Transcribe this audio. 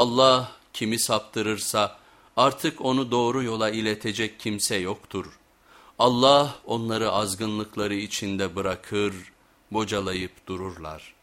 Allah kimi saptırırsa artık onu doğru yola iletecek kimse yoktur. Allah onları azgınlıkları içinde bırakır, bocalayıp dururlar.''